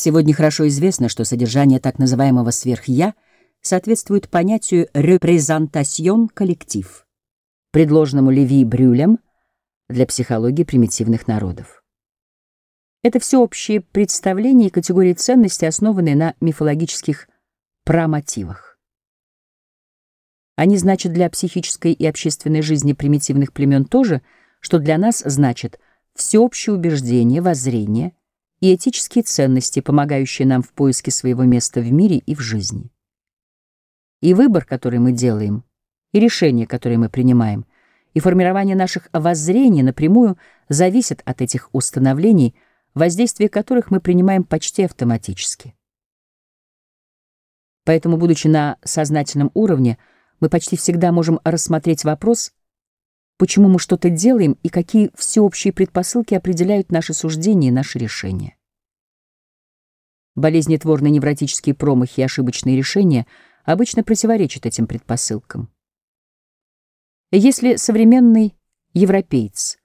Сегодня хорошо известно, что содержание так называемого сверх-я соответствует понятию «репрезентасьон коллектив», предложенному Леви Брюлем для психологии примитивных народов. Это всеобщие представления и категории ценностей, основанные на мифологических прамотивах. Они значат для психической и общественной жизни примитивных племен то же, что для нас значит всеобщее убеждение, воззрение и этические ценности, помогающие нам в поиске своего места в мире и в жизни. И выбор, который мы делаем, и решения, которые мы принимаем, и формирование наших воззрений напрямую зависят от этих установлений, воздействие которых мы принимаем почти автоматически. Поэтому, будучи на сознательном уровне, мы почти всегда можем рассмотреть вопрос, почему мы что-то делаем и какие всеобщие предпосылки определяют наши суждения и наши решения. Болезнетворные невротические промахи и ошибочные решения обычно противоречат этим предпосылкам. Если современный европеец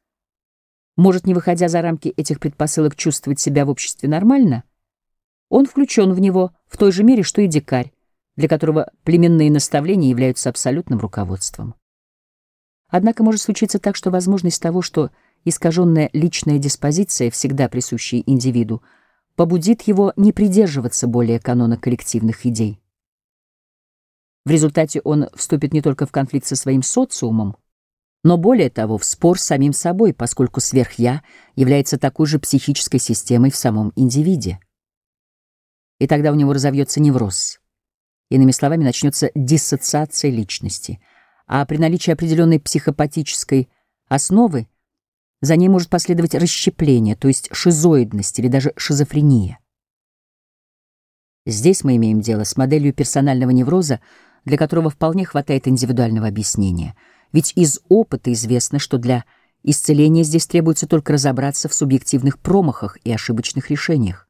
может, не выходя за рамки этих предпосылок, чувствовать себя в обществе нормально, он включен в него в той же мере, что и дикарь, для которого племенные наставления являются абсолютным руководством. Однако может случиться так, что возможность того, что искаженная личная диспозиция, всегда присущая индивиду, побудит его не придерживаться более канона коллективных идей. В результате он вступит не только в конфликт со своим социумом, но более того, в спор с самим собой, поскольку сверх-я является такой же психической системой в самом индивиде. И тогда у него разовьется невроз. Иными словами, начнется диссоциация личности — а при наличии определенной психопатической основы за ней может последовать расщепление, то есть шизоидность или даже шизофрения. Здесь мы имеем дело с моделью персонального невроза, для которого вполне хватает индивидуального объяснения. Ведь из опыта известно, что для исцеления здесь требуется только разобраться в субъективных промахах и ошибочных решениях.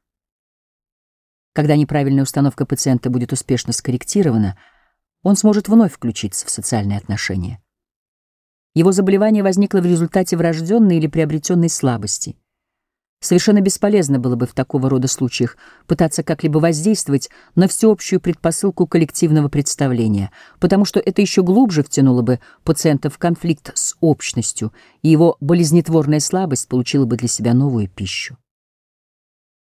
Когда неправильная установка пациента будет успешно скорректирована — он сможет вновь включиться в социальные отношения. Его заболевание возникло в результате врожденной или приобретенной слабости. Совершенно бесполезно было бы в такого рода случаях пытаться как-либо воздействовать на всеобщую предпосылку коллективного представления, потому что это еще глубже втянуло бы пациента в конфликт с общностью, и его болезнетворная слабость получила бы для себя новую пищу.